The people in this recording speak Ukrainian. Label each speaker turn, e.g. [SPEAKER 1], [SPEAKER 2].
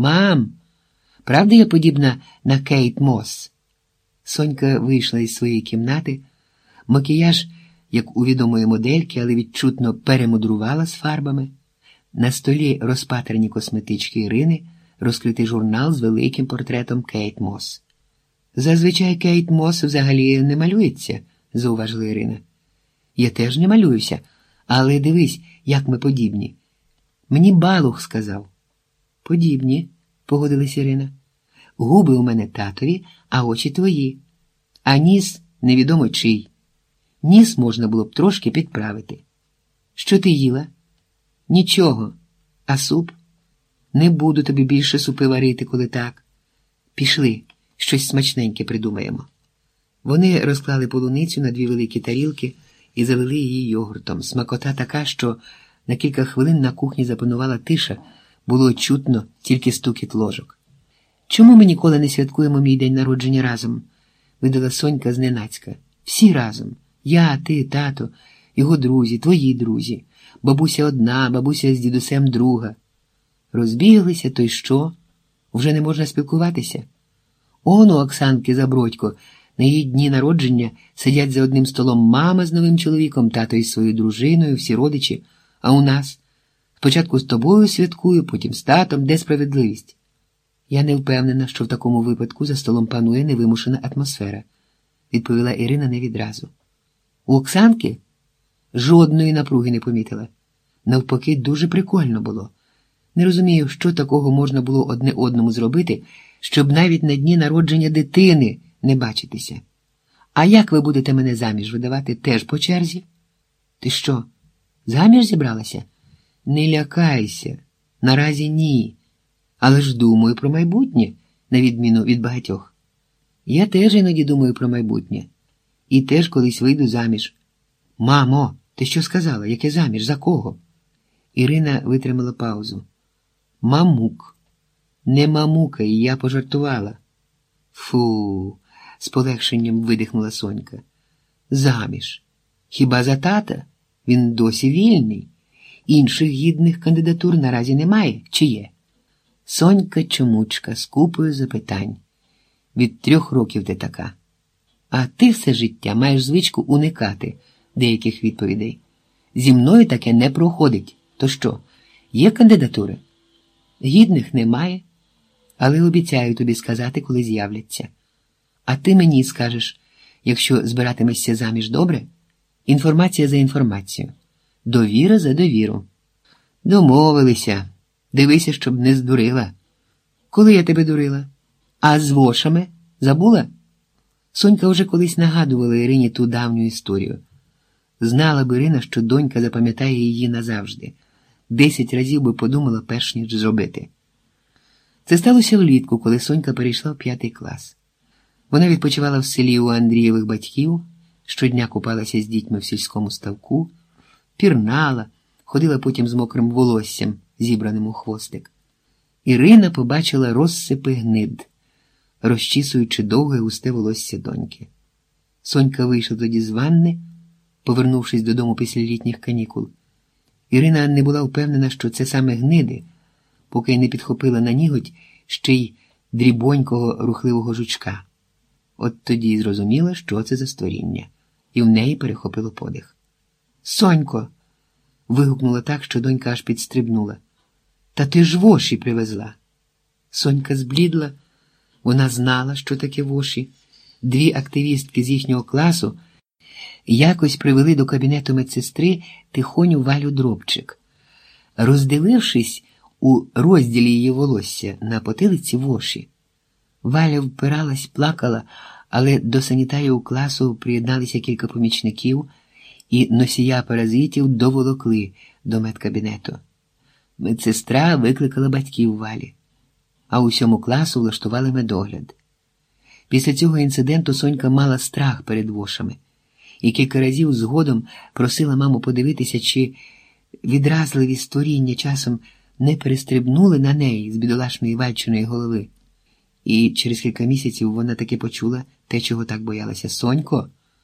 [SPEAKER 1] Мам, правда я подібна на Кейт Мос? Сонька вийшла із своєї кімнати. Макіяж, як у відомої модельки, але відчутно перемудрувала з фарбами. На столі розпатрені косметички Ірини, розкритий журнал з великим портретом Кейт Мос. Зазвичай Кейт Мос взагалі не малюється, зауважила Ірина. Я теж не малююся, але дивись, як ми подібні. Мені балух сказав. Подібні, погодилась Ірина. Губи у мене татові, а очі твої, а ніс невідомо чий. Ніс можна було б трошки підправити. Що ти їла? Нічого, а суп? Не буду тобі більше супи варити, коли так. Пішли, щось смачненьке придумаємо. Вони розклали полуницю на дві великі тарілки і залили її йогуртом. Смакота така, що на кілька хвилин на кухні запанувала тиша, було чутно тільки стукіт ложок. Чому ми ніколи не святкуємо мій день народження разом? видала Сонька зненацька. Всі разом. Я, ти, тато, його друзі, твої друзі, бабуся одна, бабуся з дідусем друга. Розбіглися, то й що? Вже не можна спілкуватися. Он у Оксанки Забродько на її дні народження сидять за одним столом мама з новим чоловіком, тато із своєю дружиною, всі родичі, а у нас спочатку з тобою святкую, потім з татом, де справедливість. Я не впевнена, що в такому випадку за столом панує невимушена атмосфера, відповіла Ірина не відразу. У Оксанки жодної напруги не помітила. Навпаки, дуже прикольно було. Не розумію, що такого можна було одне одному зробити, щоб навіть на дні народження дитини не бачитися. А як ви будете мене заміж видавати теж по черзі? Ти що, заміж зібралася? Не лякайся, наразі ні. Але ж думаю про майбутнє, на відміну від багатьох. Я теж іноді думаю про майбутнє. І теж колись вийду заміж. Мамо, ти що сказала? Яке заміж? За кого? Ірина витримала паузу. Мамук. Не мамука, і я пожартувала. Фу, з полегшенням видихнула Сонька. Заміж. Хіба за тата? Він досі вільний. Інших гідних кандидатур наразі немає, чи є? Сонька чомучка з купою запитань. Від трьох років ти така. А ти все життя маєш звичку уникати деяких відповідей. Зі мною таке не проходить. То що, є кандидатури? Гідних немає, але обіцяю тобі сказати, коли з'являться. А ти мені скажеш, якщо збиратимешся заміж добре, інформація за інформацію, довіра за довіру. Домовилися. Дивися, щоб не здурила. Коли я тебе дурила? А з вошами забула? Сонька вже колись нагадувала Ірині ту давню історію. Знала б Ірина, що донька запам'ятає її назавжди. Десять разів би подумала, перш ніж зробити. Це сталося влітку, коли Сонька перейшла в п'ятий клас. Вона відпочивала в селі у Андрієвих батьків, щодня купалася з дітьми в сільському ставку, пірнала, ходила потім з мокрим волоссям, зібраним у хвостик. Ірина побачила розсипи гнид, розчісуючи довге густе волосся доньки. Сонька вийшла тоді з ванни, повернувшись додому після літніх канікул. Ірина не була впевнена, що це саме гниди, поки не підхопила на ніготь ще й дрібонького рухливого жучка. От тоді зрозуміла, що це за створіння, і в неї перехопило подих. Сонько. вигукнула так, що донька аж підстрибнула. Та ти ж воші привезла. Сонька зблідла, вона знала, що таке воші. Дві активістки з їхнього класу якось привели до кабінету медсестри тихоню валю дробчик. Розділившись у розділі її волосся на потилиці воші, Валя впиралась, плакала, але до санітарів класу приєдналися кілька помічників і носія паразитів доволокли до медкабінету. Медсестра викликала батьків валі, а усьому класу влаштували медогляд. Після цього інциденту Сонька мала страх перед вошами і кілька разів згодом просила маму подивитися, чи відразливі створіння часом не перестрибнули на неї з бідолашної вальчиної голови. І через кілька місяців вона таки почула те, чого так боялася Сонько.